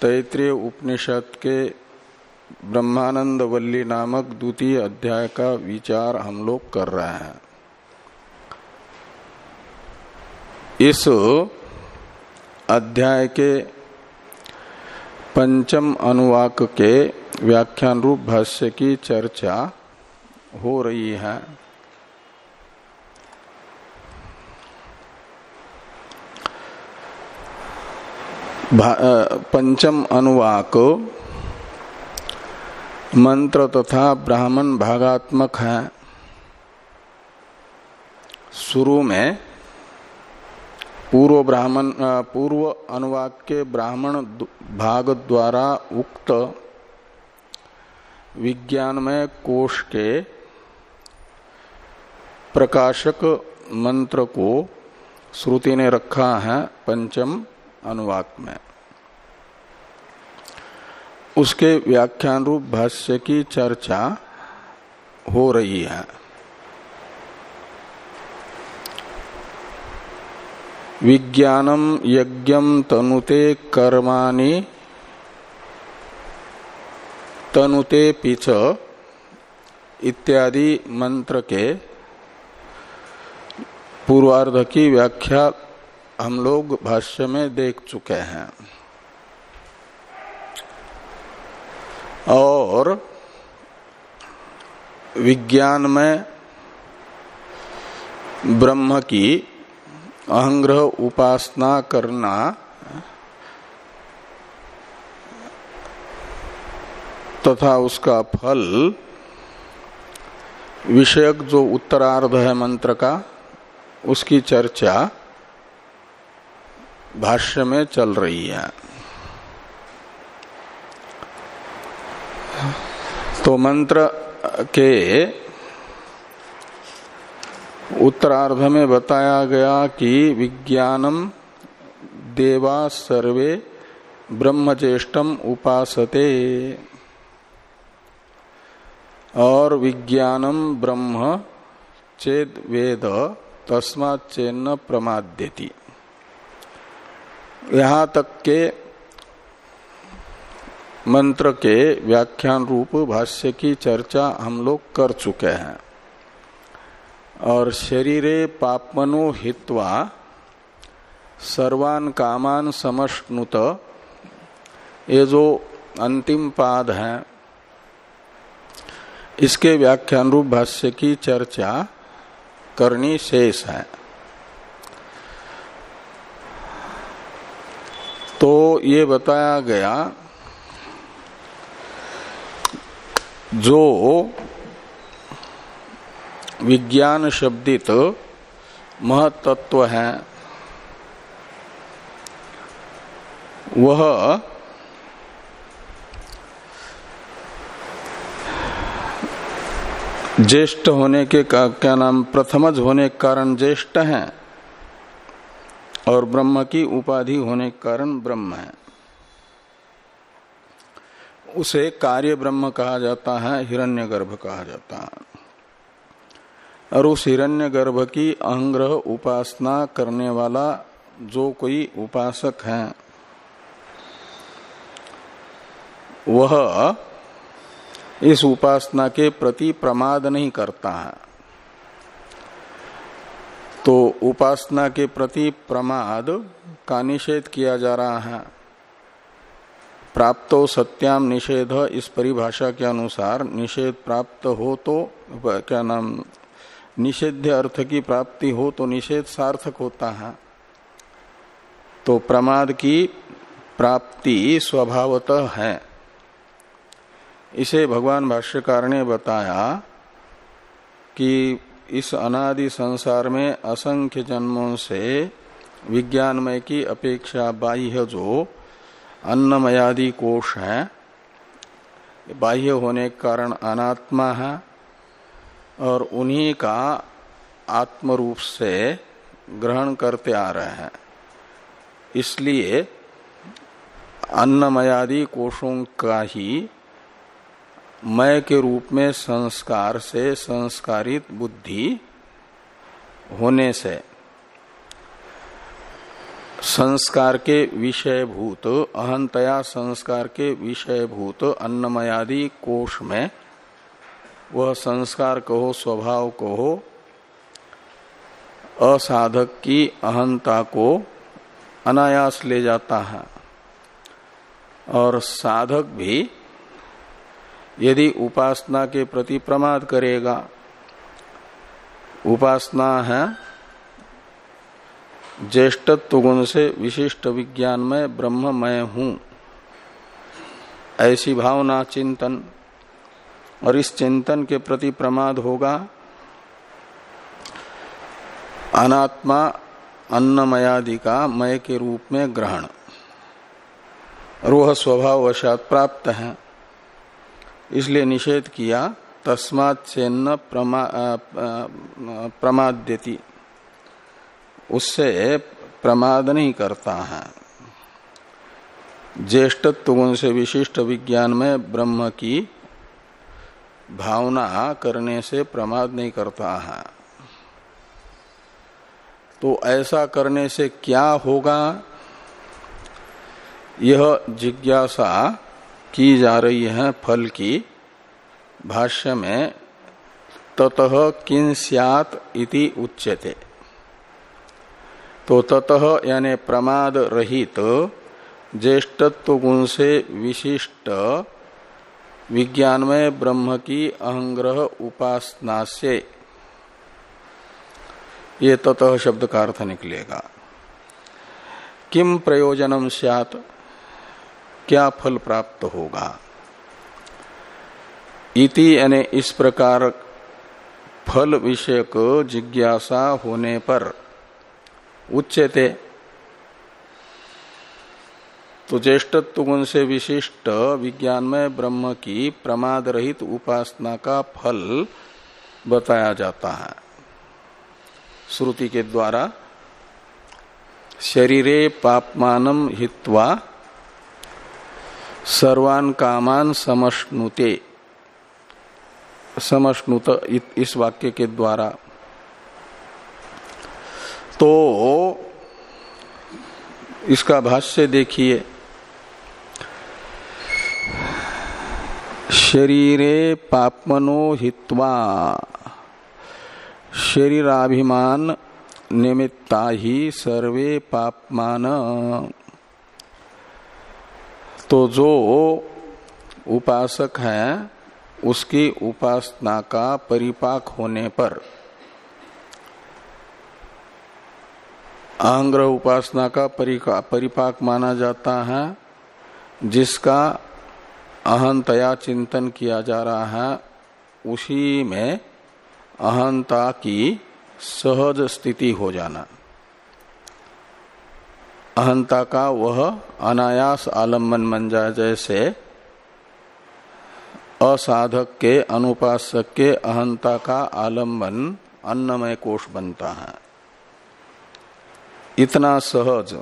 तैतृय उपनिषद के ब्रह्मानंद वल्ली नामक द्वितीय अध्याय का विचार हम लोग कर रहे हैं। इस अध्याय के पंचम अनुवाक के व्याख्यान रूप भाष्य की चर्चा हो रही है। पंचम अनुवाक मंत्र तथा ब्राह्मण भागात्मक है। शुरू में पूर्व ब्राह्मण पूर्व अनुवाक के ब्राह्मण भाग द्वारा उक्त विज्ञानमय कोश के प्रकाशक मंत्र को श्रुति ने रखा है, पंचम अनुवाक में। उसके व्याख्यान रूप भाष्य की चर्चा हो रही है। विज्ञानम यज्ञम तनुते कर्माणि, तनुते पिच इत्यादि मंत्र के पूर्वार्ध की व्याख्या हम लोग भाष्य में देख चुके हैं। और विज्ञान में ब्रह्म की अहंग्रह उपासना करना तथा उसका फल विषयक जो उत्तरार्ध है मंत्र का, उसकी चर्चा भाष्य में चल रही है। तो मंत्र के उत्तरार्ध में बताया गया कि विज्ञानम देवा सर्वे ब्रह्मचेष्टम उपासते। और विज्ञानम ब्रह्म चेद वेद तस्मात् चेन्न प्रमाद्यति। यहाँ तक के मंत्र के व्याख्यान रूप भाष्य की चर्चा हम लोग कर चुके हैं। और शरीरे पापमनो हित्वा सर्वान कामान समष्णुत, ये जो अंतिम पाद है, इसके व्याख्यान रूप भाष्य की चर्चा करनी शेष है। तो ये बताया गया जो विज्ञान शब्दित महतत्व है वह ज्येष्ठ होने के का, क्या नाम प्रथमज होने के कारण ज्येष्ठ है। और ब्रह्म की उपाधि होने के कारण ब्रह्म है। उसे कार्य ब्रह्म कहा जाता है, हिरण्यगर्भ कहा जाता है। और उस हिरण्य गर्भ की अहंग्रह उपासना करने वाला जो कोई उपासक है, वह इस उपासना के प्रति प्रमाद नहीं करता है। तो उपासना के प्रति प्रमाद का निषेध किया जा रहा है। प्राप्त सत्याम निषेध, इस परिभाषा के अनुसार निषेध प्राप्त हो तो क्या नाम निषेध अर्थ की प्राप्ति हो तो निषेध सार्थक होता है। तो प्रमाद की प्राप्ति स्वभावतः है। इसे भगवान भाष्यकार ने बताया कि इस अनादि संसार में असंख्य जन्मों से विज्ञानमय की अपेक्षा बाह्य जो अन्नमयादि कोष है, बाह्य होने के कारण अनात्मा है और उन्हीं का आत्म रूप से ग्रहण करते आ रहे हैं। इसलिए अन्नमयादि कोषों का ही मय के रूप में संस्कार से संस्कारित बुद्धि होने से संस्कार के विषयभूत, अहंतया संस्कार के विषयभूत, अन्नमयादि कोष में वह संस्कार कहो, स्वभाव कहो, असाधक की अहंता को अनायास ले जाता है। और साधक भी यदि उपासना के प्रति प्रमाद करेगा। उपासना है ज्येष्ठत्व गुण से विशिष्ट विज्ञान में ब्रह्म मैं हूँ। ऐसी भावना चिंतन और इस चिंतन के प्रति प्रमाद होगा। अनात्मा अन्नमयादि का मय के रूप में ग्रहण। रोह स्वभाव वशात प्राप्त है। इसलिए निषेध किया तस्मात चेन्न प्रमा, प्रमाद्यति। उससे प्रमाद नहीं करता है। ज्येष्ठत्व गुण से विशिष्ट विज्ञान में ब्रह्म की भावना करने से प्रमाद नहीं करता है। तो ऐसा करने से क्या होगा? यह जिज्ञासा की जा रही है फल की भाष्य में, ततः किन सियात इति उच्यते। तो ततः यानी प्रमाद रहित ज्येष्ठत्व गुण से विशिष्ट विज्ञान में ब्रह्म की अहंग्रह उपासना से ये ततः शब्द का अर्थ निकलेगा। किम प्रयोजनम सियात? क्या फल प्राप्त होगा? इति यानी इस प्रकार फल विषयक जिज्ञासा होने पर उच्चते तो ज्येष्ठत्व गुण से विशिष्ट विज्ञान में ब्रह्म की प्रमाद रहित उपासना का फल बताया जाता है। श्रुति के द्वारा, शरीरे पापमानम हित्वा सर्वान कामान समष्णुते समष्णुत इस वाक्य के द्वारा। तो इसका भाष्य देखिए। शरीरे पापमनो हित्वा। शरीराभिमान निमित्ता ही सर्वे पापमान। तो जो उपासक है, उसकी उपासना का परिपाक होने पर आंग्र उपासना का परिपाक माना जाता है, जिसका अहंतया चिंतन किया जा रहा है, उसी में अहंता की सहज स्थिति हो जाना। अहंता का वह अनायास आलंबन बन जाए जैसे असाधक के अनुपासक के अहंता का आलंबन अन्नमय कोष बनता है। इतना सहज।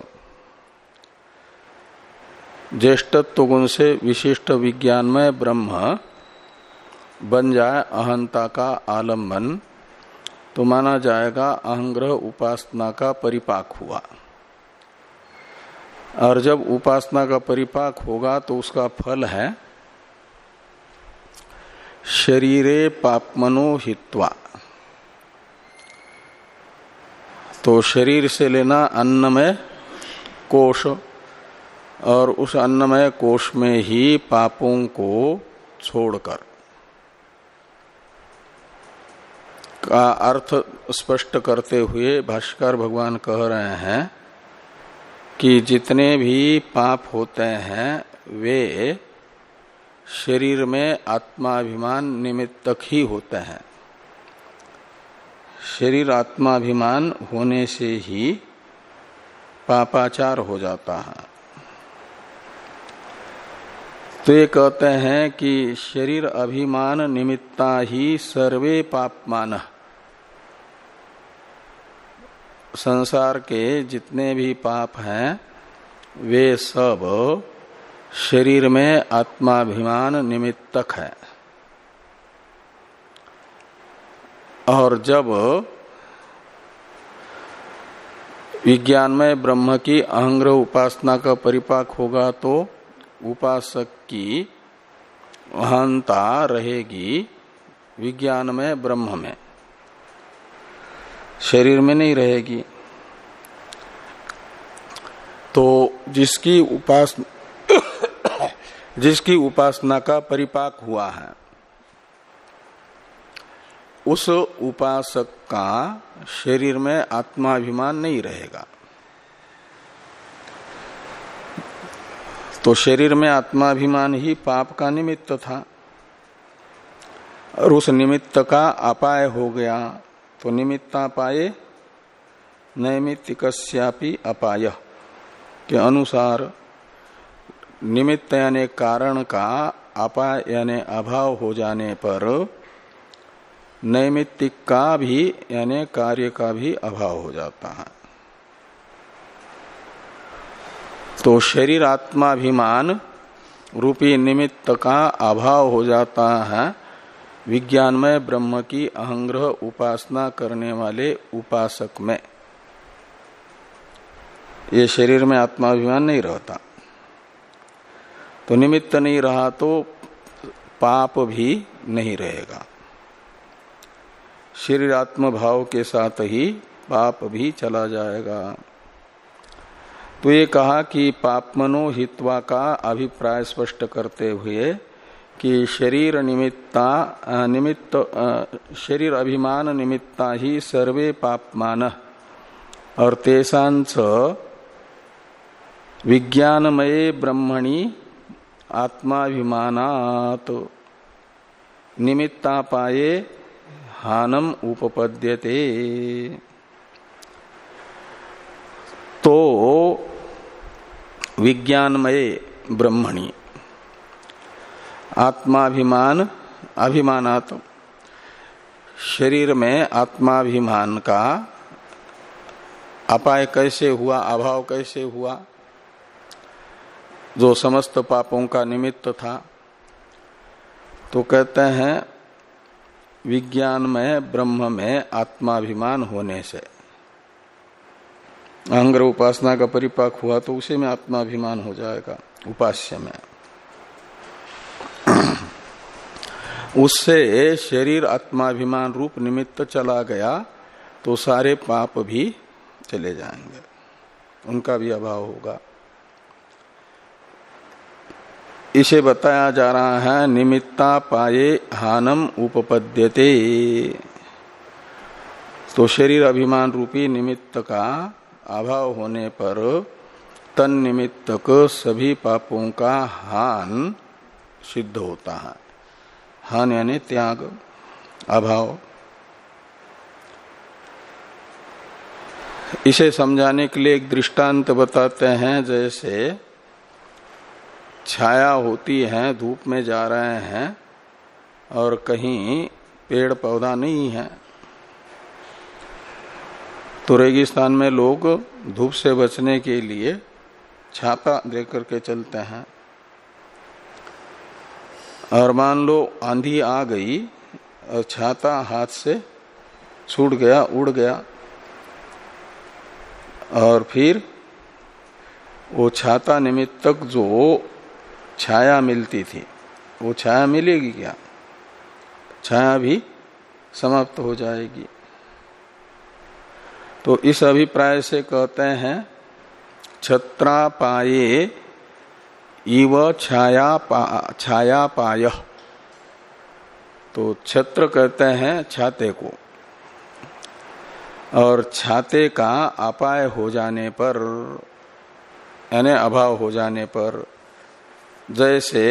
ज्येष्ठत्व गुण से विशिष्ट विज्ञान में ब्रह्म बन जाए अहंता का आलंबन तो माना जाएगा अहंग्रह उपासना का परिपाक हुआ। और जब उपासना का परिपाक होगा तो उसका फल है शरीरे पापमनो हित्वा। तो शरीर से लेना अन्नमय कोष और उस अन्नमय कोष में ही पापों को छोड़कर। का अर्थ स्पष्ट करते हुए भाष्कर भगवान कह रहे हैं कि जितने भी पाप होते हैं, वे शरीर में आत्माभिमान निमित्तक ही होते हैं। शरीर आत्माभिमान होने से ही पापाचार हो जाता है। तो ये कहते हैं कि शरीर अभिमान निमित्ता ही सर्वे पापमान। संसार के जितने भी पाप हैं, वे सब शरीर में आत्माभिमान निमित्तक है। और जब विज्ञान में ब्रह्म की अहंग्रह उपासना का परिपाक होगा तो उपासक की अहंता रहेगी विज्ञान में ब्रह्म में। शरीर में नहीं रहेगी। तो जिसकी उपासना जिसकी उपासना का परिपाक हुआ है, उस उपासक का शरीर में आत्माभिमान नहीं रहेगा। तो शरीर में आत्माभिमान ही पाप का निमित्त था, और उस निमित्त का अपाय हो गया। तो निमित्तापाये नैमित्तिकस्यापि अपाय। के अनुसार निमित्त यानी कारण का अपाय यानी अभाव हो जाने पर नैमित्तिक का भी, यानी कार्य का भी अभाव हो जाता है। तो शरीर आत्माभिमान रूपी निमित्त का अभाव हो जाता है। विज्ञान में ब्रह्म की अहंग्रह उपासना करने वाले उपासक में। ये शरीर में आत्माभिमान नहीं रहता। तो निमित्त नहीं रहा तो पाप भी नहीं रहेगा। शरीरात्म भाव के साथ ही पाप भी चला जाएगा। तो ये कहा कि पापमनो हित्वा का अभिप्राय स्पष्ट करते हुए कि शरीर निमित्ता निमित्त शरीर अभिमान निमित्ता ही सर्वे पापमान। और तेसांच विज्ञानमय ब्रह्मणि आत्माभिमानात। निमित्ता पाए हानम उपपद्यते। तो विज्ञानमय ब्रह्मणि। आत्माभिमान अभिमानात शरीर में आत्माभिमान का अपाय कैसे हुआ, अभाव कैसे हुआ, जो समस्त पापों का निमित्त था तो कहते हैं विज्ञान में ब्रह्म में आत्माभिमान होने से। अहंग्र उपासना का परिपाक हुआ तो उसी में आत्माभिमान हो जाएगा, उपास्य में। उससे शरीर आत्माभिमान रूप निमित्त चला गया तो सारे पाप भी चले जाएँगे। उनका भी अभाव होगा। इसे बताया जा रहा है, निमित्ता पाए हानम उपपद्यते। तो शरीर अभिमान रूपी निमित्त का अभाव होने पर तन निमित्तक सभी पापों का हान सिद्ध होता है। हान यानी त्याग, अभाव। इसे समझाने के लिए एक दृष्टांत बताते हैं, जैसे छाया होती है, धूप में जा रहे हैं और कहीं पेड़ पौधा नहीं है। तो रेगिस्तान में लोग धूप से बचने के लिए छाता देकर के चलते हैं। और मान लो आंधी आ गई, और छाता हाथ से छूट गया, उड़ गया। और फिर वो छाता निमित्तक जो छाया मिलती थी, वो छाया मिलेगी क्या? छाया भी समाप्त हो जाएगी। तो इस अभिप्राय से कहते हैं छत्रा पाए इव छाया पा, छाया पाय तो छत्र कहते हैं छाते को। और छाते का अपाय हो जाने पर यानी अभाव हो जाने पर जैसे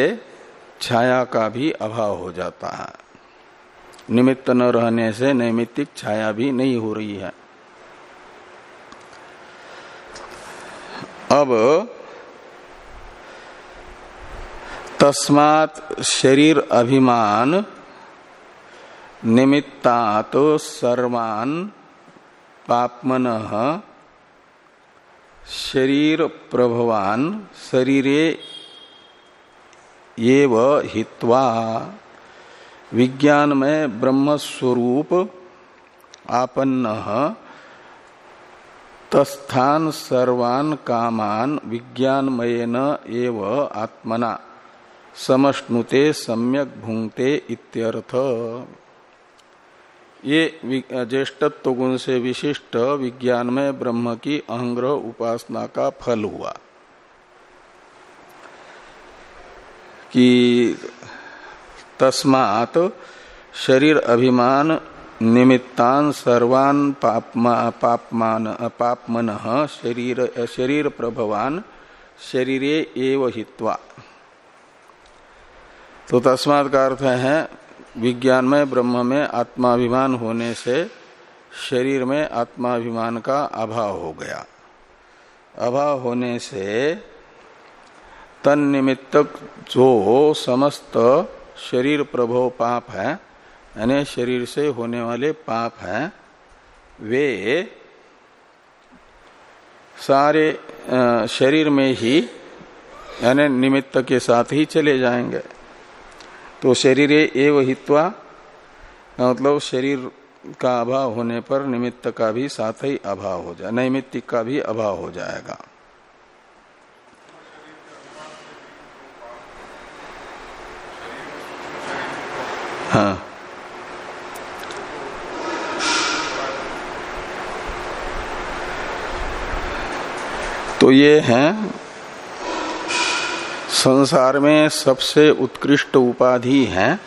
छाया का भी अभाव हो जाता है। निमित्त न रहने से नैमित्तिक छाया भी नहीं हो रही है। अब तस्मात शरीर अभिमान निमित्तात सर्वान पापमन शरीर प्रभवान शरीरे ये हित्वा विज्ञान में ब्रह्म स्वरूप आपन्न तस्थान सर्वान कामान विज्ञानमयन एव आत्मना। समष्णुते सम्यक भूंगते इत्यर्थ। ये ज्येष्ठत्व गुण से विशिष्ट विज्ञानमय ब्रह्म की अहंग्रह उपासना का फल हुआ। कि तस्मात शरीर अभिमान निमित्तान सर्वान पापमा, पापमान पापमन शरीर शरीर प्रभवान शरीरे एव हित्वा। तो तस्मात का अर्थ है विज्ञान में ब्रह्म में आत्माभिमान होने से शरीर में आत्माभिमान का अभाव हो गया। अभाव होने से तन निमित्तक जो समस्त शरीर प्रभव पाप है, यानी शरीर से होने वाले पाप हैं, वे सारे शरीर में ही, यानी निमित्त के साथ ही चले जाएँगे। तो शरीर एव हित्वा मतलब शरीर का अभाव होने पर निमित्त का भी साथ ही अभाव हो जाए, नैमित्तिक का भी अभाव हो जाएगा। हाँ। तो ये है संसार में सबसे उत्कृष्ट उपाधि है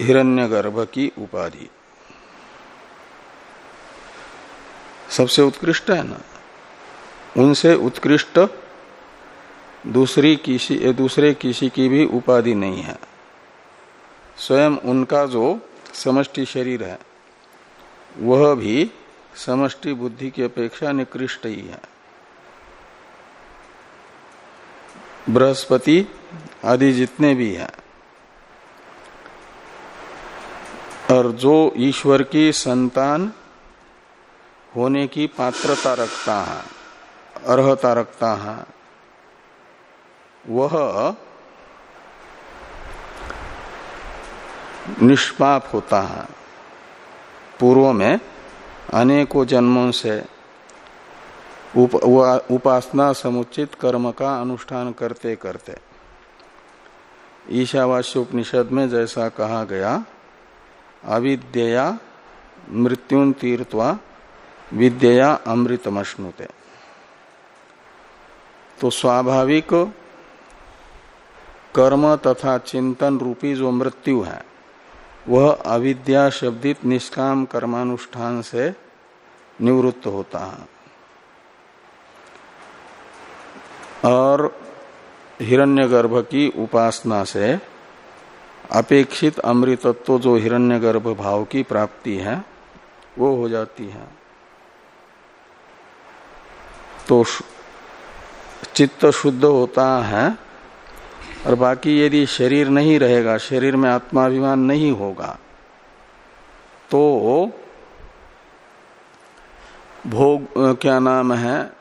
हिरण्यगर्भ की उपाधि। सबसे उत्कृष्ट है ना? उनसे उत्कृष्ट दूसरी किसी दूसरे किसी की भी उपाधि नहीं है। स्वयं उनका जो समष्टि शरीर है, वह भी समष्टि बुद्धि की अपेक्षा निकृष्ट ही है। बृहस्पति आदि जितने भी हैं। और जो ईश्वर की संतान होने की पात्रता रखता है, अर्हता रखता है, वह निष्पाप होता है। पूर्व में अनेकों जन्मों से उप, उपासना समुचित कर्म का अनुष्ठान करते करते। ईशावास्य उपनिषद में जैसा कहा गया अविद्या मृत्युन तीर्थवा विद्या अमृतमश्नुते। तो स्वाभाविक कर्म तथा चिंतन रूपी जो मृत्यु है वह अविद्या शब्दित निष्काम कर्मानुष्ठान से निवृत्त होता है। और हिरण्यगर्भ की उपासना से अपेक्षित अमृतत्व जो हिरण्यगर्भ भाव की प्राप्ति है, वो हो जाती है। तो चित्त शुद्ध होता है और बाकी यदि शरीर नहीं रहेगा, शरीर में आत्माभिमान नहीं होगा तो भोग, क्या नाम है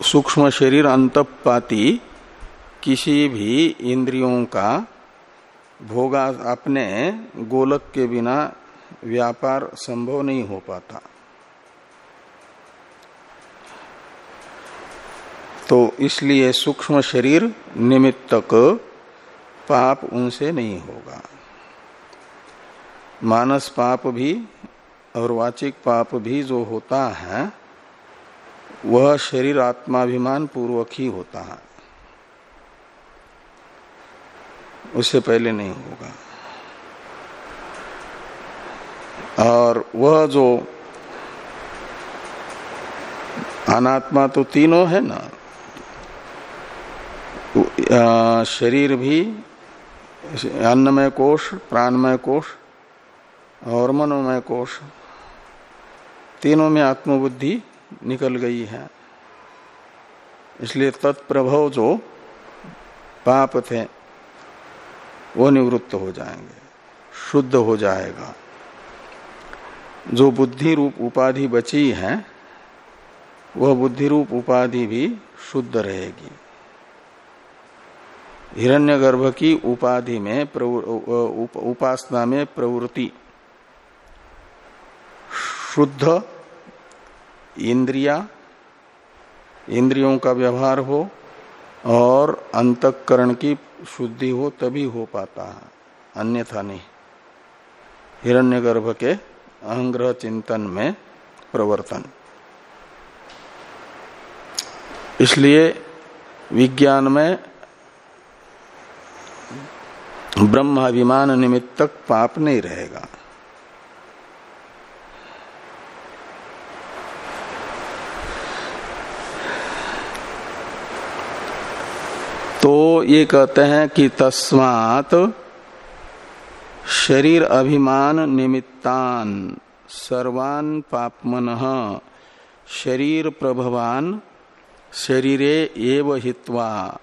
सूक्ष्म शरीर अंतपाती किसी भी इंद्रियों का भोगा अपने गोलक के बिना व्यापार संभव नहीं हो पाता। तो इसलिए सूक्ष्म शरीर निमित्तक पाप उनसे नहीं होगा। मानस पाप भी और वाचिक पाप भी जो होता है वह शरीर आत्माभिमान पूर्वक ही होता है। उससे पहले नहीं होगा। और वह जो अनात्मा तो तीनों है ना शरीर भी अन्नमय कोष, प्राणमय कोष और मनोमय कोष, तीनों में आत्मबुद्धि निकल गई है। इसलिए तत्प्रभव जो पाप थे वो निवृत्त हो जाएँगे शुद्ध हो जाएगा। जो बुद्धि रूप उपाधि बची है वह बुद्धि रूप उपाधि भी शुद्ध रहेगी। हिरण्यगर्भ की उपाधि में उप, उपासना में प्रवृत्ति शुद्ध इंद्रिया, इंद्रियों का व्यवहार हो और अंतकरण की शुद्धि हो तभी हो पाता है, अन्यथा नहीं। हिरण्यगर्भ के अहंग्रह चिंतन में प्रवर्तन। इसलिए विज्ञान में ब्रह्माभिमान निमित्तक पाप नहीं रहेगा। तो ये कहते हैं कि तस्मात शरीर अभिमान निमित्तान, सर्वान पापमन, शरीर प्रभवान, शरीरे एव हित्वा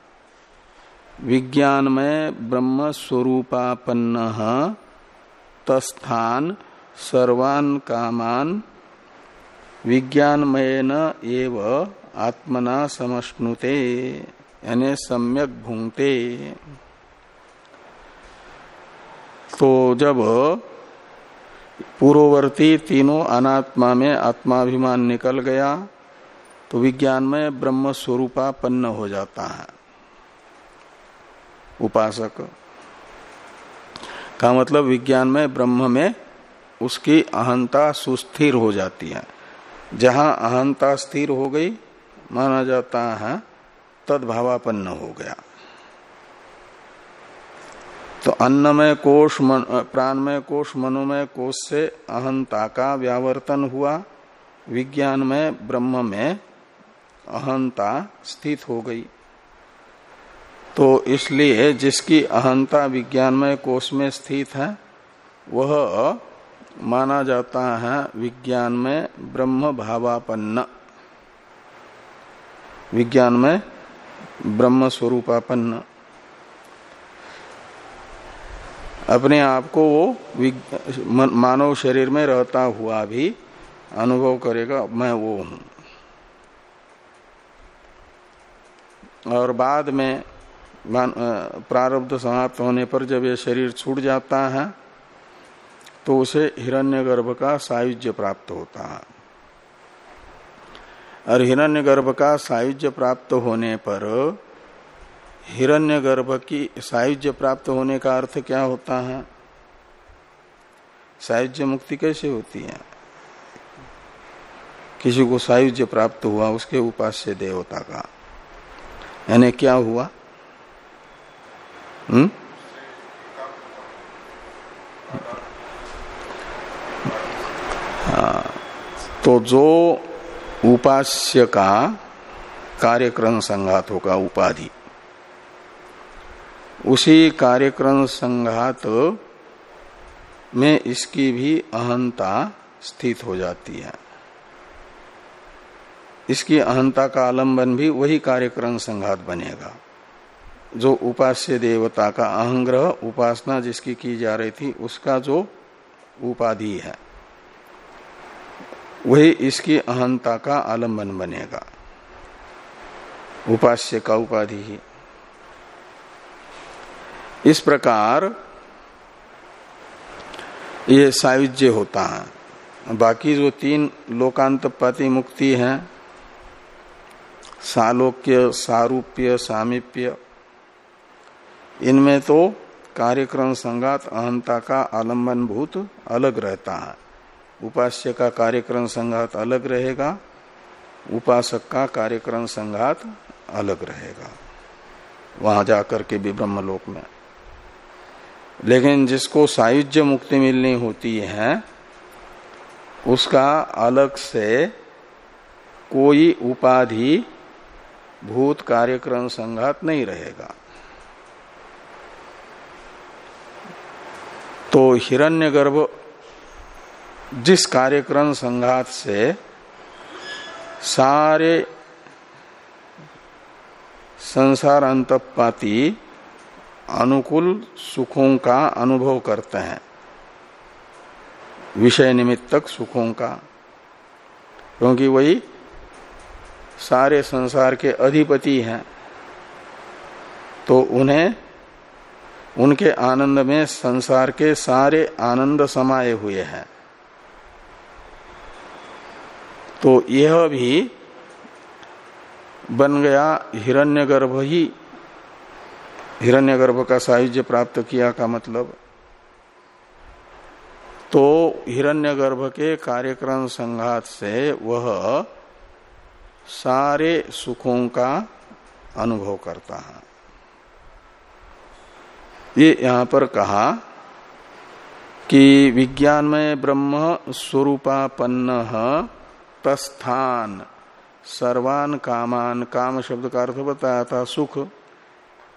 विज्ञान में ब्रह्म स्वरूपापन्न तस्थान सर्वान कामान, विज्ञानमयन एव आत्मना समश्नुते यानी सम्यक भूंगते। तो जब पूर्ववर्ती तीनों अनात्मा में आत्माभिमान निकल गया तो विज्ञान में ब्रह्म स्वरूपापन्न हो जाता है। उपासक। का मतलब विज्ञान में ब्रह्म में उसकी अहंता सुस्थिर हो जाती है। जहाँ अहंता स्थिर हो गई, माना जाता है तदभावापन्न हो गया। तो अन्नमय कोष प्राणमय कोष मनोमय कोष से अहंता का व्यावर्तन हुआ। विज्ञान में ब्रह्म में अहंता स्थित हो गई। तो इसलिए जिसकी अहंता विज्ञानमय कोष में स्थित है, वह माना जाता है विज्ञान में ब्रह्म भावापन्न विज्ञान में ब्रह्म स्वरूपापन्न अपने आप को वो मानव शरीर में रहता हुआ भी अनुभव करेगा, मैं वो हूँ। और बाद में प्रारब्ध समाप्त होने पर जब ये शरीर छूट जाता है तो उसे हिरण्यगर्भ का सायुज्य प्राप्त होता है। और हिरण्यगर्भ का सायुज्य प्राप्त होने पर हिरण्यगर्भ की सायुज्य प्राप्त होने का अर्थ क्या होता है? सायुज्य मुक्ति कैसे होती है? किसी को सायुज्य प्राप्त हुआ, उसके उपास्य देवता का। यानी क्या हुआ? हम्म? हाँ तो जो उपास्य का कार्यक्रम संघात होगा उपाधि। उसी कार्यक्रम संघात में इसकी भी अहंता स्थित हो जाती है। इसकी अहंता का आलंबन भी वही कार्यक्रम संघात बनेगा। जो उपास्य देवता का अहंग्रह उपासना जिसकी की जा रही थी, उसका जो उपाधि है। वही इसकी अहंता का आलंबन बनेगा। उपास्य का उपाधि ही। इस प्रकार ये सायुज्य होता है। बाकी जो तीन लोकांत पति मुक्ति है, सालोक्य, सारूप्य, सामिप्य, इनमें तो कार्यक्रम संगात अहंता का आलंबन भूत अलग रहता है। उपास्य का कार्यक्रम संघात अलग रहेगा, उपासक का कार्यक्रम संघात अलग रहेगा। वहाँ जाकर के भी ब्रह्मलोक में। लेकिन जिसको सायुज्य मुक्ति मिलनी होती है, उसका अलग से कोई उपाधि भूत कार्यक्रम संघात नहीं रहेगा। तो हिरण्यगर्भ जिस कार्यक्रम संघात से सारे संसार अंतपाती अनुकूल सुखों का अनुभव करते हैं। विषय निमित्तक सुखों का। क्योंकि वही सारे संसार के अधिपति हैं तो उन्हें, उनके आनंद में संसार के सारे आनंद समाये हुए हैं। तो यह भी बन गया हिरण्यगर्भ ही। हिरण्यगर्भ का सायुज्य प्राप्त किया का मतलब। तो हिरण्यगर्भ के कार्यक्रम संघात से वह सारे सुखों का अनुभव करता है। ये यहाँ पर कहा कि विज्ञान में ब्रह्म स्वरूपापन्न तस्थान सर्वान कामान, काम शब्द का अर्थ बताया था सुख।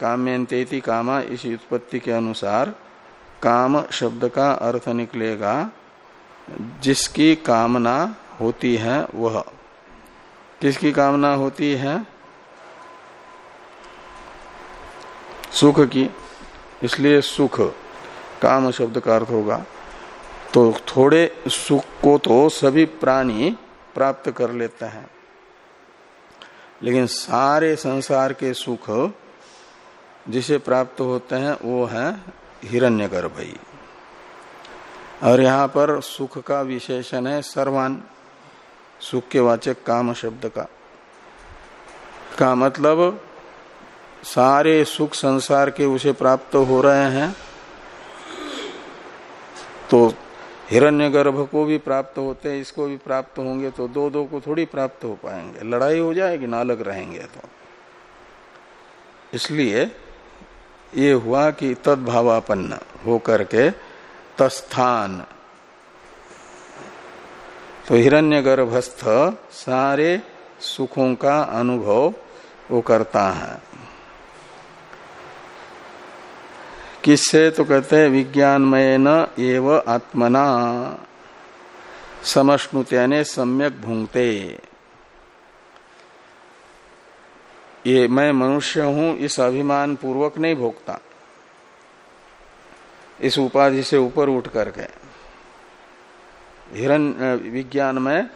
काम्यंतेति कामा, इसी उत्पत्ति के अनुसार काम शब्द का अर्थ निकलेगा। जिसकी कामना होती है, वह। किसकी कामना होती है? सुख की। इसलिए सुख, काम शब्द का अर्थ होगा। तो थोड़े सुख को तो सभी प्राणी प्राप्त कर लेते हैं। लेकिन सारे संसार के सुख जिसे प्राप्त होते हैं, वो है हिरण्यगर्भ ही और यहाँ पर सुख का विशेषण है सर्वान। सुख के वाचक काम शब्द का। का मतलब सारे सुख संसार के उसे प्राप्त हो रहे हैं तो हिरण्यगर्भ को भी प्राप्त होते हैं, इसको भी प्राप्त होंगे तो दो दो को थोड़ी प्राप्त हो पाएँगे। लड़ाई हो जाएगी ना अलग रहेंगे तो। इसलिए ये हुआ कि तदभावापन्न होकर के तस्थान। तो हिरण्यगर्भस्थ सारे सुखों का अनुभव वो करता है। किससे? तो कहते हैं विज्ञानमय न एव आत्मना। समष्णुत्याने सम्यक भूंगते ये मैं मनुष्य हूँ, इस अभिमान पूर्वक नहीं भोगता। इस उपाधि से ऊपर उठ करके। हिरण विज्ञान में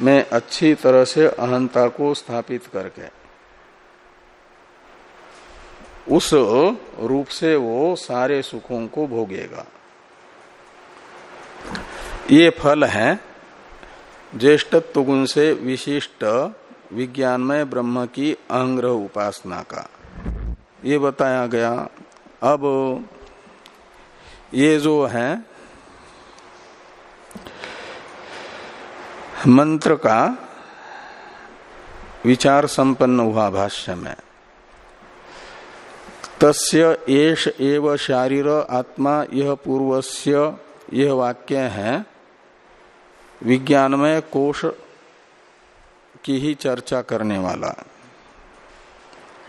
मैं अच्छी तरह से अहंता को स्थापित करके। उस रूप से वो सारे सुखों को भोगेगा। ये फल है ज्येष्ठत्व गुण से विशिष्ट विज्ञान में ब्रह्म की अहंग्रह उपासना का। ये बताया गया। अब ये जो है मंत्र का विचार संपन्न हुआ भाष्य में। तस्य एष एव शारीर आत्मा यह पूर्वस्य यह वाक्य है। विज्ञानमय कोश की ही चर्चा करने वाला।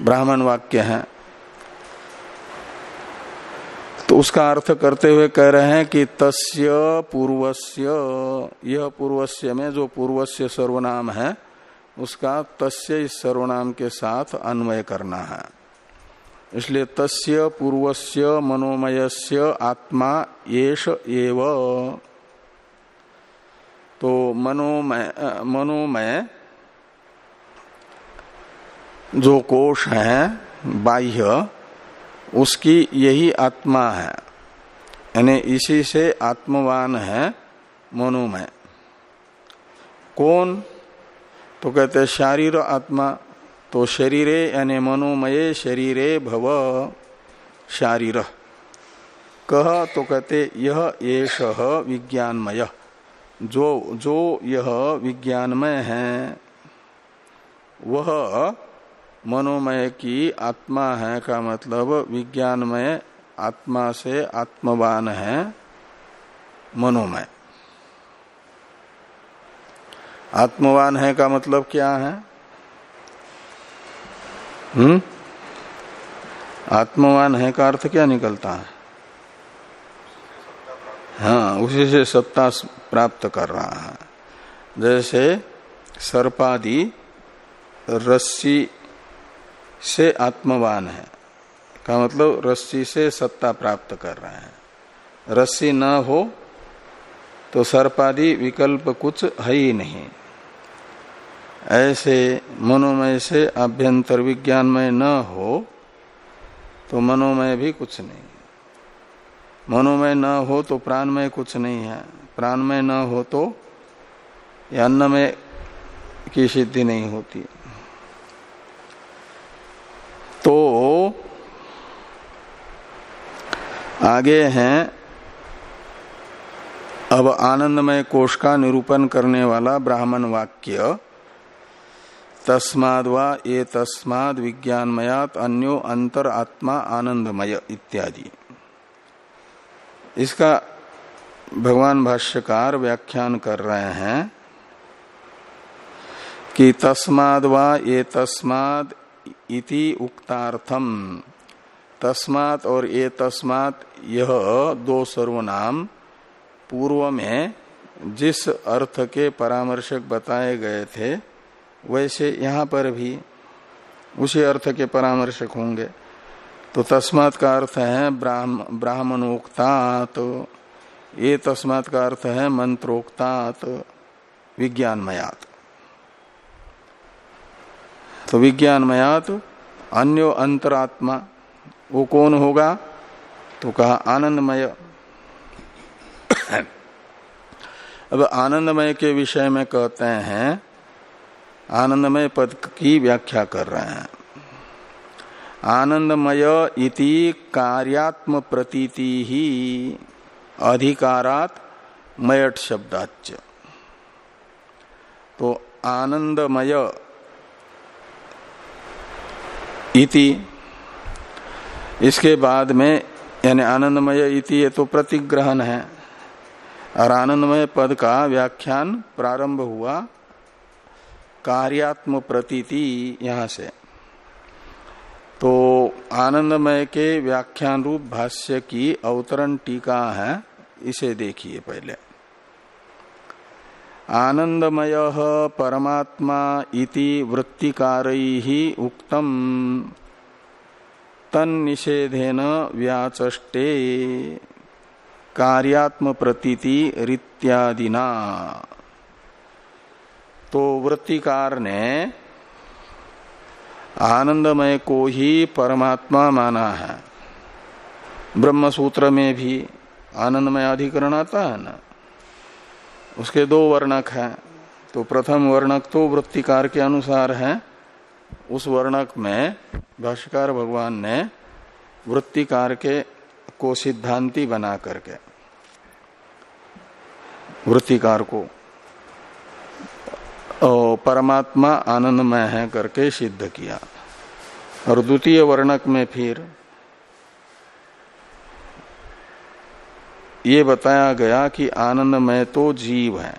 ब्राह्मण वाक्य है। तो उसका अर्थ करते हुए कह रहे हैं कि तस्य पूर्वस्य यह पूर्वस्य में जो पूर्वस्य सर्वनाम है, उसका तस्य इस सर्वनाम के साथ अन्वय करना है। इसलिए तस्य पूर्वस्य मनोमयस्य आत्मा येष एव। तो मनोमय मनोमय जो कोश है, बाह्य, उसकी यही आत्मा है। यानी इसी से आत्मवान है मनोमय। कौन? तो कहते शारीर आत्मा। तो शरीरे यानी मनोमय शरीरे भव शारीर। कह तो कहते, यह येष विज्ञानमय। जो जो यह विज्ञानमय है, वह मनोमय की आत्मा है का मतलब विज्ञानमय आत्मा से आत्मवान है, मनोमय। आत्मवान है का मतलब क्या है? हम्म? आत्मवान है का अर्थ क्या निकलता है? हाँ उसी से सत्ता प्राप्त कर रहा है। जैसे सर्पादि रस्सी से आत्मवान है, का मतलब रस्सी से सत्ता प्राप्त कर रहे हैं। रस्सी न हो तो सर्पादि विकल्प कुछ है ही नहीं। ऐसे मनोमय से आभ्यंतर विज्ञानमय न हो तो मनोमय भी कुछ नहीं मनोमय न हो तो प्राणमय कुछ नहीं है। प्राणमय न हो तो अन्नमय की सिद्धि नहीं होती। तो आगे हैं, अब आनंदमय कोष का निरूपण करने वाला ब्राह्मण वाक्य। तस्माद वा ये तस्माद विज्ञानमयात अन्यो अंतर आत्मा आनंदमय इत्यादि। इसका भगवान भाष्यकार व्याख्यान कर रहे हैं कि तस्माद वा ये तस्माद इति उक्तार्थम। तस्मात और ये तस्मात, यह दो सर्वनाम पूर्व में जिस अर्थ के परामर्शक बताए गए थे वैसे यहाँ पर भी उसी अर्थ के परामर्शक होंगे। तो तस्मात का अर्थ है ब्राह्मणोक्तात। ये तस्मात का अर्थ है मंत्रोक्तात, विज्ञानमयात। तो विज्ञानमयात, अन्यो अंतरात्मा, वो कौन होगा? तो कहा आनंदमय। अब आनंदमय के विषय में कहते हैं आनंदमय पद की व्याख्या कर रहे हैं। आनंदमय इति कार्यात्म प्रतीति ही अधिकारात मयट शब्दाच तो आनंदमय इति, इसके बाद में, यानी आनंदमय इति ये तो प्रतिग्रहण है। और आनंदमय पद का व्याख्यान प्रारंभ हुआ। कार्यात्म प्रतीति यहाँ से। तो आनंदमय के व्याख्यान रूप भाष्य की अवतरण टीका है, इसे देखिए पहले। आनंदमय परमात्मा इति वृत्तिकार ही उक्तम, तन्निषेधेन व्याचष्टे कार्यात्म प्रतीति रित्यादिना। तो वृत्तिकार ने आनंदमय को ही परमात्मा माना है। ब्रह्म सूत्र में भी आनंदमय अधिकरण आता है ना। उसके दो वर्णक हैं। तो प्रथम वर्णक तो वृत्तिकार के अनुसार है। उस वर्णक में भाष्यकार भगवान ने वृत्तिकार के को सिद्धांति बना करके, वृत्तिकार को परमात्मा आनंदमय है करके सिद्ध किया। और द्वितीय वर्णक में फिर ये बताया गया कि आनंदमय तो जीव है।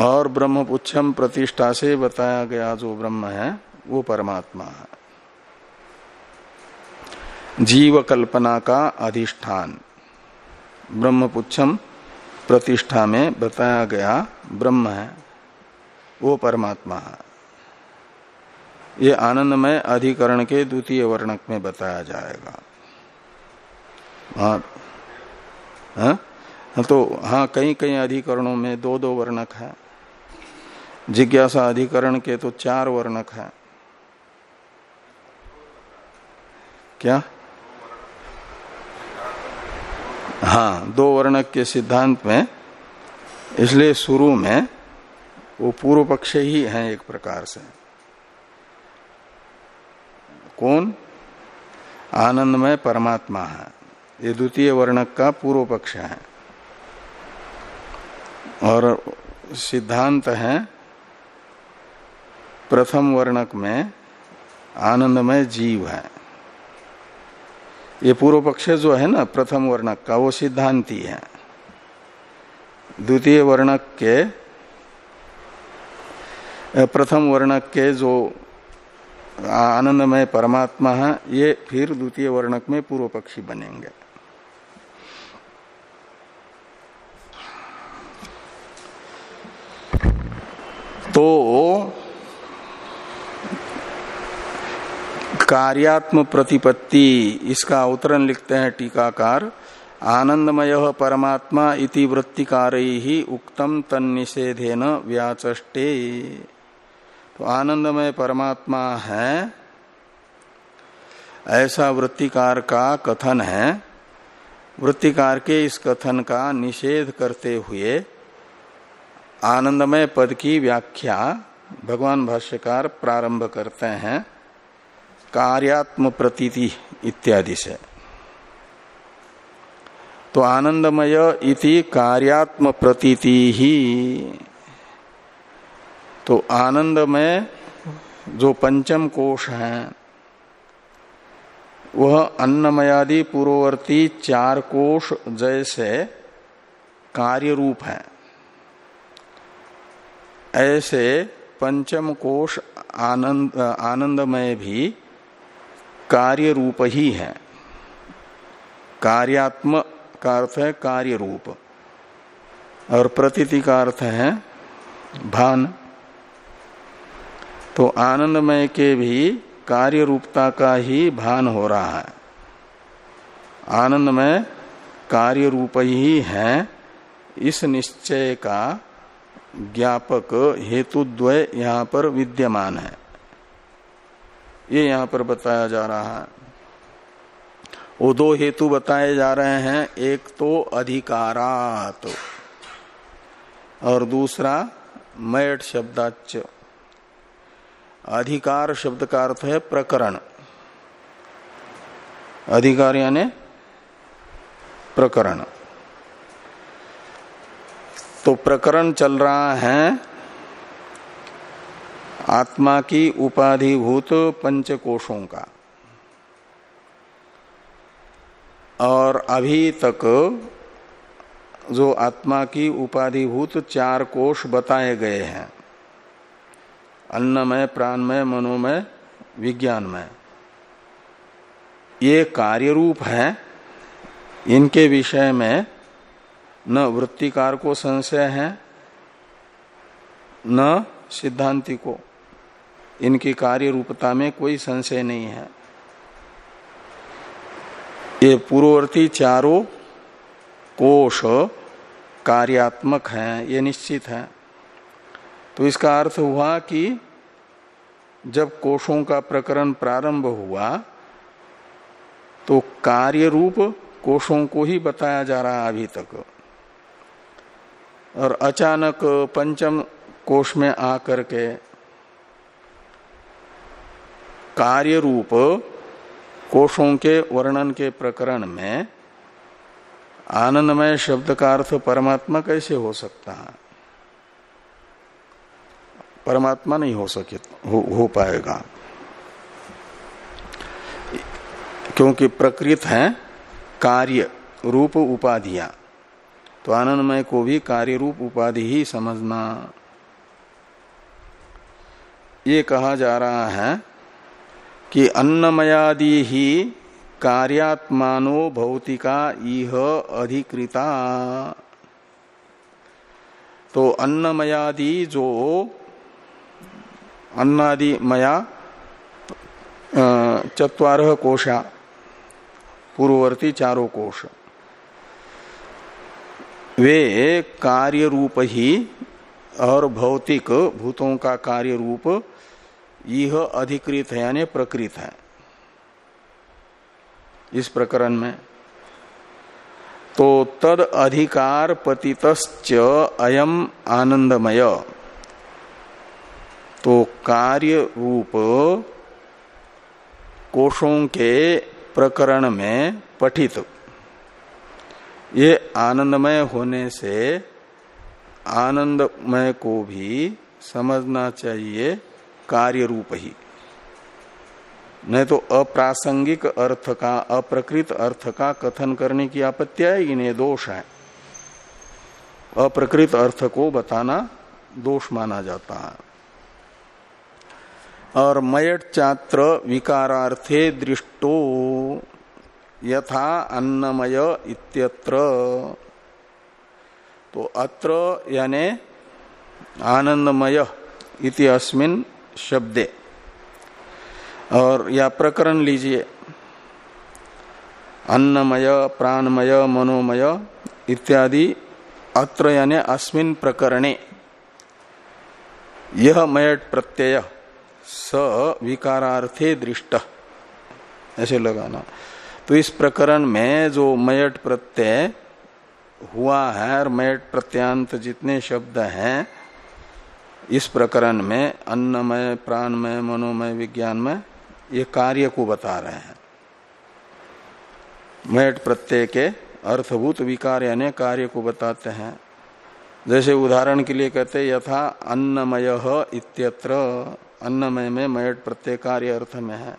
और ब्रह्मपुच्छम प्रतिष्ठा से बताया गया जो ब्रह्म है, वो परमात्मा है। जीव कल्पना का अधिष्ठान। ब्रह्मपुच्छम प्रतिष्ठा में बताया गया ब्रह्म है वो परमात्मा है। ये आनंदमय अधिकरण के द्वितीय वर्णक में बताया जाएगा। हाँ, हाँ? तो हाँ कई कई अधिकरणों में दो दो वर्णक है। जिज्ञासा अधिकरण के तो चार वर्णक है। क्या? हाँ दो वर्णक के सिद्धांत में, इसलिए शुरू में, वो पूर्व पक्ष ही है एक प्रकार से। कौन? आनंदमय परमात्मा है। ये द्वितीय वर्णक का पूर्व पक्ष है। और सिद्धांत है, प्रथम वर्णक में आनंदमय जीव है। ये पूर्व पक्ष जो है ना, प्रथम वर्णक का, वो सिद्धांति है। द्वितीय वर्णक के, प्रथम वर्णक के जो आनंदमय परमात्मा है, ये फिर द्वितीय वर्णक में पूर्व पक्षी बनेंगे। तो कार्यात्म प्रतिपत्ति इसका अवतरण लिखते हैं टीकाकार। आनंदमय परमात्मा इति वृत्तिकार ही उक्तम तन्निषेधेन व्याचष्टे। तो आनंदमय परमात्मा है। ऐसा वृत्तिकार का कथन है। वृत्तिकार के इस कथन का निषेध करते हुए आनंदमय पद की व्याख्या भगवान भाष्यकार प्रारंभ करते हैं। कार्यात्म प्रतीति इत्यादि से। तो आनंदमय इति कार्यात्म प्रतीति ही। तो आनंदमय जो पंचम कोश है, वह अन्नमयादि पूर्ववर्ती चार कोश जैसे कार्य रूप है। ऐसे पंचम कोश आनंद, आनंदमय भी कार्य रूप ही है। कार्यात्म का अर्थ है कार्य रूप और प्रतीति का अर्थ है भान। तो आनंदमय के भी कार्य रूपता का ही भान हो रहा है। आनंदमय कार्य रूप ही है। इस निश्चय का ज्ञापक हेतु द्वय यहाँ पर विद्यमान है। ये यहाँ पर बताया जा रहा है। वो दो हेतु बताए जा रहे हैं। एक तो अधिकारात और दूसरा मैट शब्दाच अधिकार शब्द का अर्थ है प्रकरण। अधिकार यानी प्रकरण। तो प्रकरण चल रहा है आत्मा की उपाधिभूत पंच पंचकोशों का। और अभी तक जो आत्मा की उपाधिभूत चार कोश बताए गए हैं, अन्नमय, प्राणमय, मनोमय, विज्ञानमय, ये कार्य रूप है। इनके विषय में न वृत्तिकार को संशय है, न सिद्धांति को। इनकी कार्य रूपता में कोई संशय नहीं है। ये पूर्ववर्ती चारों कोश कार्यात्मक हैं, ये निश्चित है। तो इसका अर्थ हुआ कि जब कोशों का प्रकरण प्रारंभ हुआ तो कार्य रूप कोशों को ही बताया जा रहा अभी तक। और अचानक पंचम कोश में आकर के कार्य रूप कोशों के वर्णन के प्रकरण में आनंदमय शब्द का अर्थ परमात्मा कैसे हो सकता है? परमात्मा नहीं हो सके हो, हो पाएगा। क्योंकि प्रकृत है कार्य रूप उपाधियाँ तो आनंदमय को भी कार्य रूप उपाधि ही समझना। ये कहा जा रहा है कि अन्नमयादि ही कार्यात्मानो भौतिका इह अधिकृता। तो अन्नमयादि जो अन्नादि मया चतवार कोशा, पूर्ववर्ती चारों कोश। वे कार्य रूप ही और भौतिक भूतों का कार्य रूप यह अधिकृत है यानी प्रकृत है। इस प्रकरण में तो तद अधिकार पतित अयम आनंदमय। तो कार्य रूप कोशों के प्रकरण में पठित। ये आनंदमय होने से आनंदमय को भी समझना चाहिए। कार्य रूप ही नहीं तो अप्रासंगिक अर्थ का, अप्रकृत अर्थ का कथन करने की आपत्ति आएगी, नहीं, दोष है। अप्रकृत अर्थ को बताना दोष माना जाता है। और मयट चात्र विकारार्थे दृष्टो यथा अन्नमय इत्यत्र। तो अत्र याने आनंदमय इति अस्मिन शब्दे। और या प्रकरण लीजिए। अन्नमय, प्राणमय, मनोमय इत्यादि अत्र यानी अस्मिन प्रकरणे। यह मयट प्रत्यय, स विकारार्थे दृष्ट। ऐसे लगाना। तो इस प्रकरण में जो मयट प्रत्यय हुआ है, और मैट प्रत्यांत जितने शब्द हैं इस प्रकरण में अन्नमय, प्राणमय, मनोमय, विज्ञानमय, ये कार्य को बता रहे हैं। मैट प्रत्यय के अर्थभूत विकार यानी कार्य को बताते हैं। जैसे उदाहरण के लिए कहते यथा अन्नमय इत्यत्र। अन्नमय में मैट प्रत्यय कार्य अर्थ में है।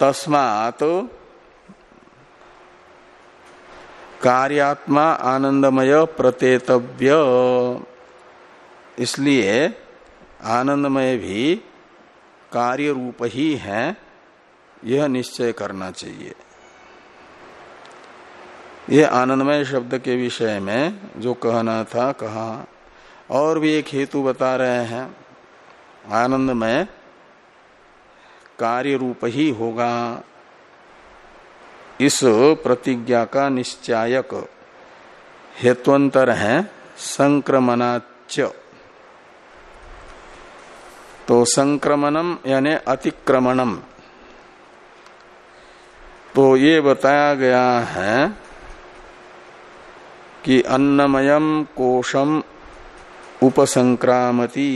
तस्मात कार्यात्मा आनंदमय प्रतेतव्य इसलिए आनंदमय भी कार्य रूप ही है, यह निश्चय करना चाहिए। ये आनंदमय शब्द के विषय में जो कहना था, कहा, और भी एक हेतु बता रहे हैं, आनंदमय कार्य रूप ही होगा। इस प्रतिज्ञा का निश्चायक हेत्वंतर है संक्रमणाच तो संक्रमणम यानी अतिक्रमणम। तो ये बताया गया है कि अन्नमयम कोशम उपसंक्रामती।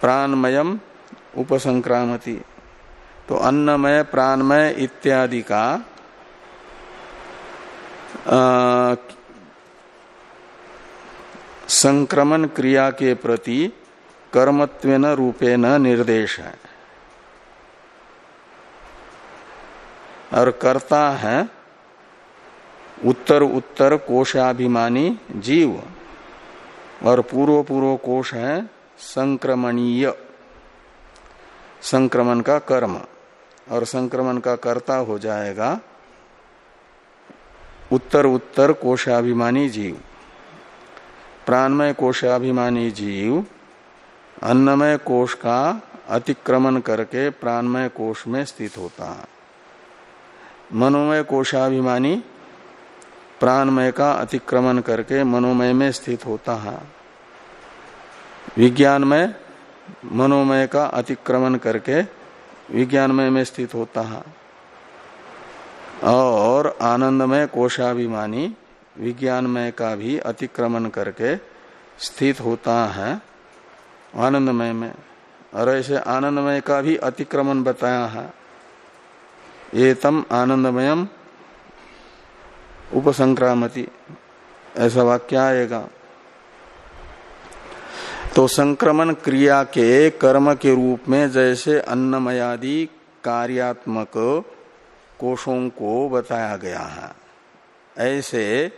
प्राणमयम उपसंक्रामती। तो अन्नमय प्राणमय इत्यादि का आ, संक्रमण क्रिया के प्रति कर्मत्वेन रूपेण निर्देश है। और करता है, उत्तर उत्तर कोशाभिमानी जीव, और पूर्व पूर्व कोश है, संक्रमणीय। संक्रमण का कर्म, और संक्रमण का कर्ता हो जाएगा उत्तर उत्तर कोशाभिमानी जीव। प्राणमय कोशाभिमानी जीव, अन्नमय कोश का अतिक्रमण करके प्राणमय कोश में स्थित होता है। मनोमय कोशाभिमानी प्राणमय का अतिक्रमण करके मनोमय में स्थित होता है। विज्ञानमय मनोमय का अतिक्रमण करके विज्ञानमय में स्थित होता है। और आनंदमय कोशाभिमानी विज्ञानमय का भी अतिक्रमण करके स्थित होता है। आनंदमय में। और ऐसे आनंदमय का भी अतिक्रमण बताया है। एतम आनंदमयम उपसंक्रामति। ऐसा वाक्य आएगा। तो संक्रमण क्रिया के कर्म के रूप में जैसे अन्नमयादि कार्यात्मक कोषों को बताया गया है। ऐसे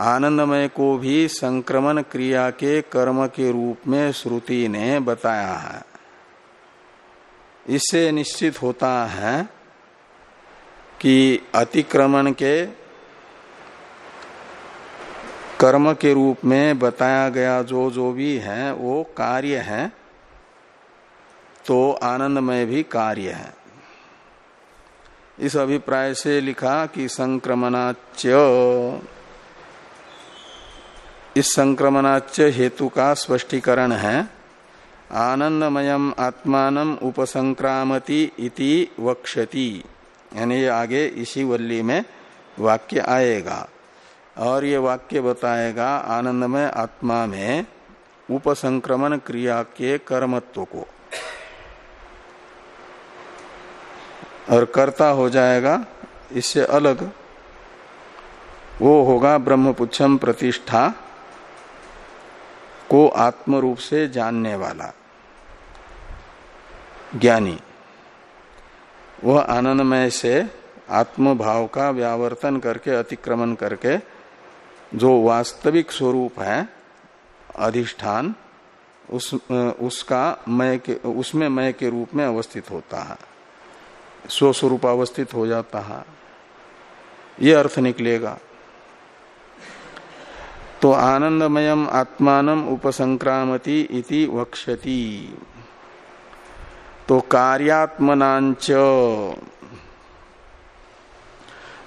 आनंदमय को भी संक्रमण क्रिया के कर्म के रूप में श्रुति ने बताया है। इससे निश्चित होता है कि अतिक्रमण के कर्म के रूप में बताया गया जो जो भी है, वो कार्य है तो आनंदमय भी कार्य है। इस अभिप्राय से लिखा कि संक्रमणाच इस संक्रमणाच हेतु का स्पष्टीकरण है। आनंदमयम आत्मान उपसंक्रामति इति वक्षति यानी आगे इसी वल्ली में वाक्य आएगा। और ये वाक्य बताएगा आनंदमय आत्मा में उपसंक्रमण क्रिया के कर्मत्व को। और कर्ता हो जाएगा, इससे अलग। वो होगा ब्रह्मपुच्छम प्रतिष्ठा। को आत्म रूप से जानने वाला। ज्ञानी। वह आनंदमय से आत्म भाव का व्यावर्तन करके, अतिक्रमण करके, जो वास्तविक स्वरूप है, अधिष्ठान, उस, उसका मय के, उसमें मय के रूप में अवस्थित होता है। स्वस्वरूप अवस्थित हो जाता है। ये अर्थ निकलेगा। तो आनंदमयम आत्मान उपसंक्रामति इति वक्षति तो कार्यात्मनाच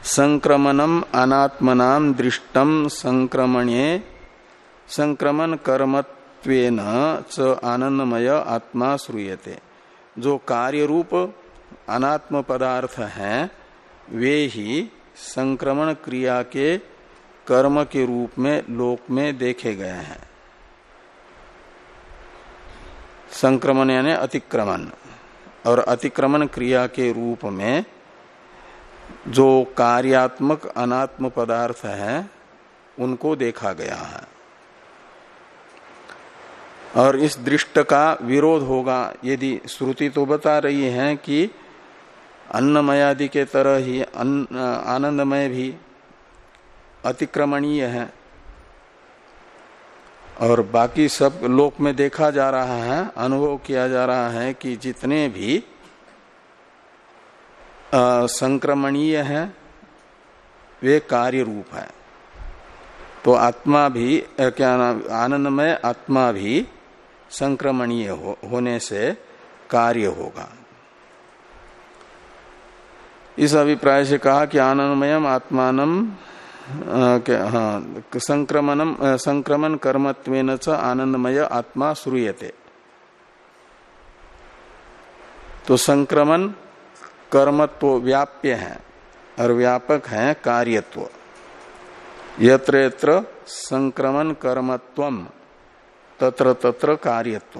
संक्रमणम अनात्मनाम दृष्टम संक्रमणे। संक्रमण कर्मत्वेन च आनंदमय आत्मा श्रूयते। जो कार्य रूप अनात्म पदार्थ हैं, वे ही संक्रमण क्रिया के कर्म के रूप में लोक में देखे गए हैं। संक्रमण यानी अतिक्रमण और अतिक्रमण क्रिया के रूप में जो कार्यात्मक अनात्म पदार्थ है, उनको देखा गया है। और इस दृष्ट का विरोध होगा। यदि श्रुति तो बता रही है कि अन्नमयादि के तरह ही आनंदमय भी अतिक्रमणीय है। और बाकी सब लोक में देखा जा रहा है अनुभव किया जा रहा है कि जितने भी संक्रमणीय है वे कार्य रूप है। तो आत्मा भी क्या नाम आनंदमय आत्मा भी संक्रमणीय हो, होने से कार्य होगा। इस अभिप्राय से कहा कि आनंदमयम आत्मान हाँ संक्रमण कर्मत्वेन च आनंदमय आत्मा श्रूयते। तो संक्रमण कर्मत्व व्याप्य है और व्यापक है कार्यत्व। यत्र यत्र संक्रमण कर्मत्व, तत्र तत्र कार्यत्व।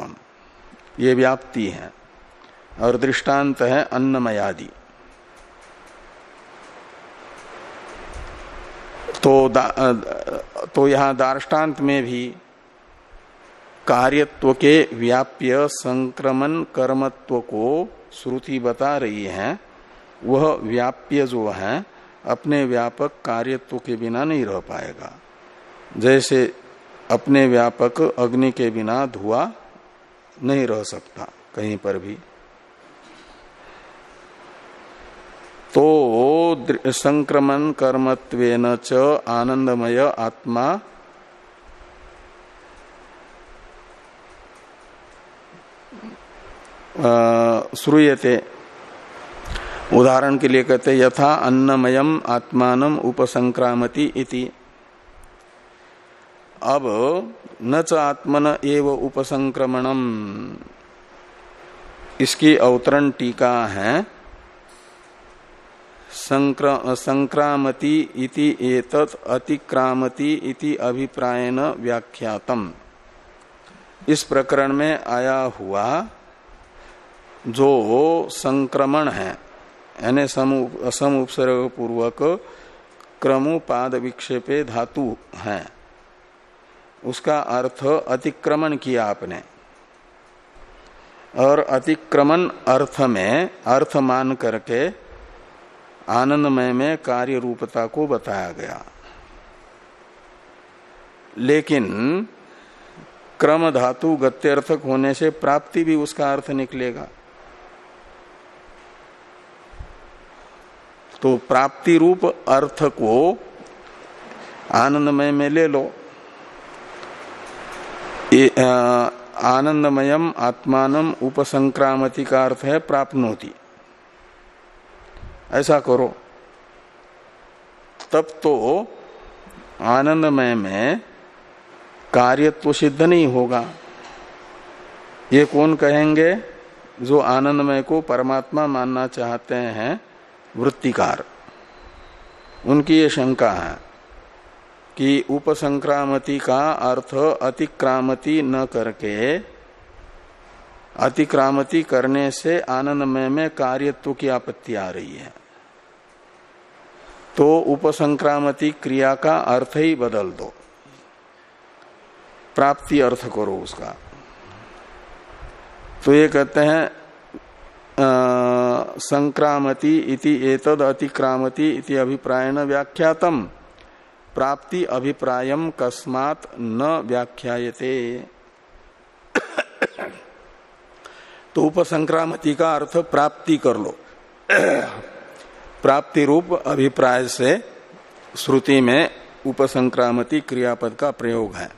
ये व्याप्ति है, और दृष्टांत है अन्नमयादि। तो तो यहाँ दार्टान्त में भी कार्यत्व के व्याप्य संक्रमण कर्मत्व को श्रुति बता रही है। वह व्याप्य जो है, अपने व्यापक कार्यत्व के बिना नहीं रह पाएगा। जैसे अपने व्यापक अग्नि के बिना धुआँ नहीं रह सकता, कहीं पर भी। तो संक्रमण कर्मत्वेन च आनंदमय आत्मा। श्रूयते। उदाहरण के लिए कहते यथा अन्नमयम आत्मान उपसंक्रामति इति। अब, न च आत्मन एव उपसंक्रमणम। इसकी अवतरण टीका है। संक्रामति इति अतिक्रामति इति अभिप्रायन व्याख्यातम। इस प्रकरण में आया हुआ जो संक्रमण है, यानी सम उपसर्ग पूर्वक क्रमुपाद विक्षेपे धातु है। उसका अर्थ अतिक्रमण किया आपने। और अतिक्रमण अर्थ में, अर्थ मान करके आनंदमय में कार्य रूपता को बताया गया। लेकिन क्रम धातु गत्यर्थक होने से प्राप्ति भी उसका अर्थ निकलेगा। तो प्राप्ति रूप अर्थ को आनंदमय में ले लो। आनंदमयम आत्मान उपसंक्रामति का अर्थ है प्राप्त होती ऐसा करो। तब तो आनंदमय में कार्यत्व सिद्ध नहीं होगा। ये कौन कहेंगे जो आनंदमय को परमात्मा मानना चाहते हैं? वृत्तिकार। उनकी ये शंका है कि उपसंक्रामति का अर्थ अतिक्रामति न करके अतिक्रामति करने से आनंदमय में कार्यत्व की आपत्ति आ रही है। तो उपसंक्रामति क्रिया का अर्थ ही बदल दो। प्राप्ति अर्थ करो उसका। तो ये कहते हैं संक्रामति इति एतद अतिक्रामति इति अभिप्रायण व्याख्यातम। प्राप्ति अभिप्रायम कस्मात न व्याख्यायते। तो उपसंक्रामति का अर्थ प्राप्ति कर लो प्राप्ति रूप अभिप्राय से श्रुति में उपसंक्रामति क्रियापद का प्रयोग है।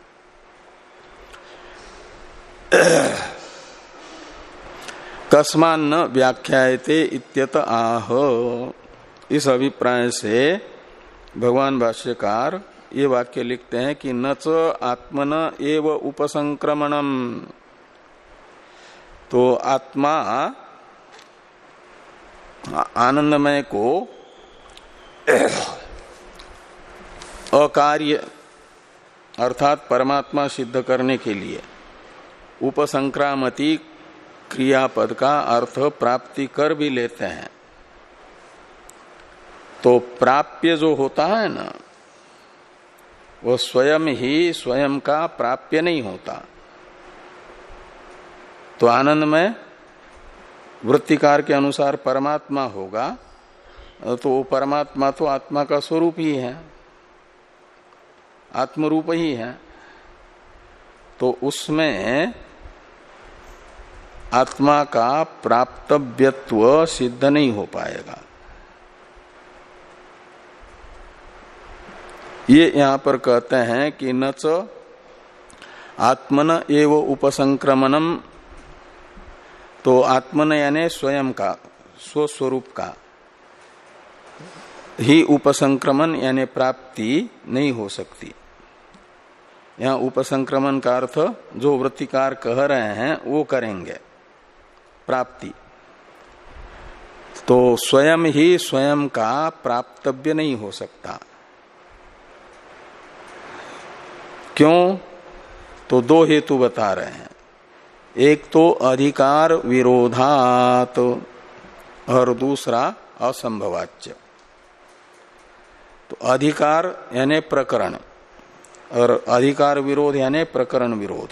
कस्मान न व्याख्याते इत्यत आह। इस अभिप्राय से भगवान भाष्यकार ये वाक्य लिखते हैं कि न च आत्मन एव उपसंक्रमणम। तो आत्मा आनंदमय को अकार्य अर्थात परमात्मा सिद्ध करने के लिए उपसंक्रामती क्रियापद का अर्थ प्राप्ति कर भी लेते हैं। तो प्राप्य जो होता है ना, वो स्वयं ही स्वयं का प्राप्य नहीं होता। तो आनंद में वृत्तिकार के अनुसार परमात्मा होगा तो वो परमात्मा तो आत्मा का स्वरूप ही है, आत्मरूप ही है। तो उसमें आत्मा का प्राप्तव्यत्व सिद्ध नहीं हो पाएगा। ये यहाँ पर कहते हैं कि न च आत्मन एव उपसंक्रमणम तो आत्मन यानी स्वयं का, स्वस्वरूप का। ही उपसंक्रमण यानी प्राप्ति नहीं हो सकती। यहाँ उपसंक्रमण का अर्थ, जो वृत्तिकार कह रहे हैं, वो करेंगे। प्राप्ति। तो स्वयं ही स्वयं का प्राप्तव्य नहीं हो सकता। क्यों? तो दो हेतु बता रहे हैं। एक तो अधिकार विरोधात, और दूसरा असंभवाच्य। तो अधिकार यानी प्रकरण, और अधिकार विरोध यानी प्रकरण विरोध।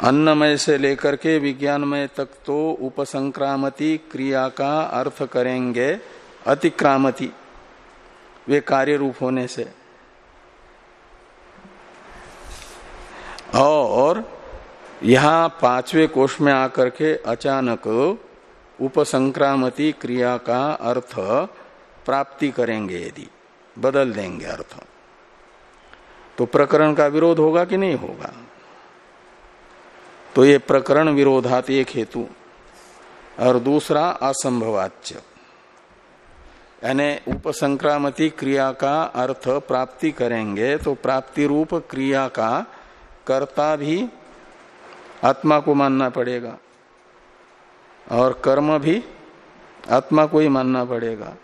अन्नमय से लेकर के विज्ञानमय तक तो उपसंक्रामती क्रिया का अर्थ करेंगे अतिक्रामती। वे कार्य रूप होने से। और यहाँ पाँचवें कोष में आकर के अचानक उपसंक्रामती क्रिया का अर्थ प्राप्ति करेंगे यदि, बदल देंगे अर्थ। तो प्रकरण का विरोध होगा कि नहीं होगा? तो ये प्रकरण विरोधात एक हेतु, और दूसरा असंभवाच्य। यानी उपसंक्रामती क्रिया का अर्थ प्राप्ति करेंगे तो प्राप्ति रूप क्रिया का कर्ता भी आत्मा को मानना पड़ेगा और कर्म भी आत्मा को ही मानना पड़ेगा।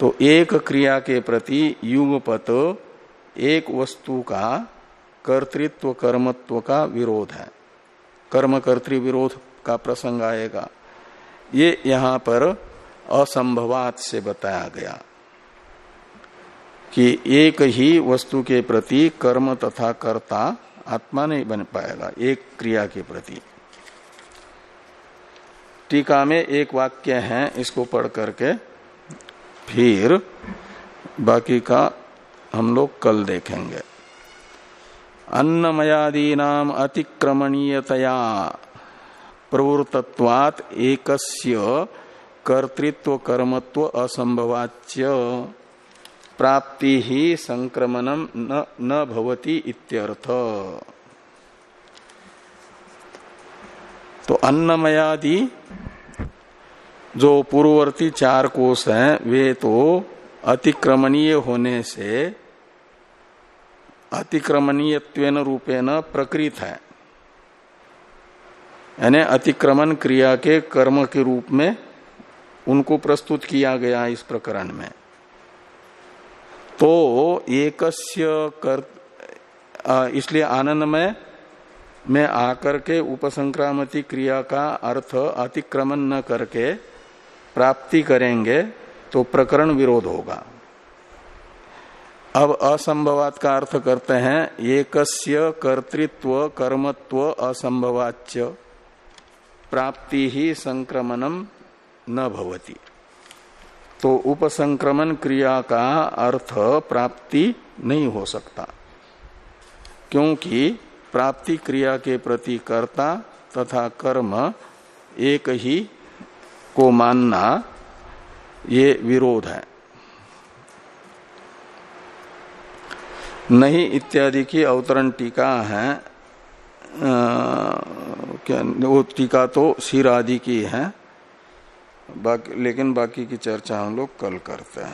तो एक क्रिया के प्रति युगपत एक वस्तु का कर्तृत्व, कर्मत्व का विरोध है। कर्म कर्तृ विरोध का प्रसंग आएगा। ये यहाँ पर असंभवात से बताया गया कि एक ही वस्तु के प्रति कर्म तथा कर्ता आत्मा नहीं बन पाएगा एक क्रिया के प्रति। टीका में एक वाक्य है, इसको पढ़ करके फिर बाकी का हम लोग कल देखेंगे। अन्नमयादीनाम अतिक्रमणीयतया प्रवृत्तवात एकस्य कर्तृत्व कर्मत्व असंभवाच्य। प्राप्ति ही संक्रमणम न, न भवती इत्यर्थ। तो अन्नमयादि जो पूर्ववर्ती चार कोष हैं वे तो अतिक्रमणीय होने से अतिक्रमणीय रूपेण प्रकृत है। यानी अतिक्रमण क्रिया के कर्म के रूप में उनको प्रस्तुत किया गया इस प्रकरण में। तो एकस्य कर इसलिए आनंदमय, में आकर के उपसंक्रामती क्रिया का अर्थ अतिक्रमण न करके प्राप्ति करेंगे तो प्रकरण विरोध होगा। अब असंभवात का अर्थ करते हैं, एकस्य कर्तृत्व, कर्मत्व असंभवाच्य। प्राप्ति ही संक्रमणम न भवती। तो उपसंक्रमण क्रिया का अर्थ प्राप्ति नहीं हो सकता। क्योंकि प्राप्ति क्रिया के प्रति कर्ता तथा कर्म एक ही को मानना ये विरोध है। नहीं इत्यादि की अवतरण टीका है आ, क्या वो टीका तो सिर आदि की है। बाकी लेकिन बाकी की चर्चा हम लोग कल करते हैं।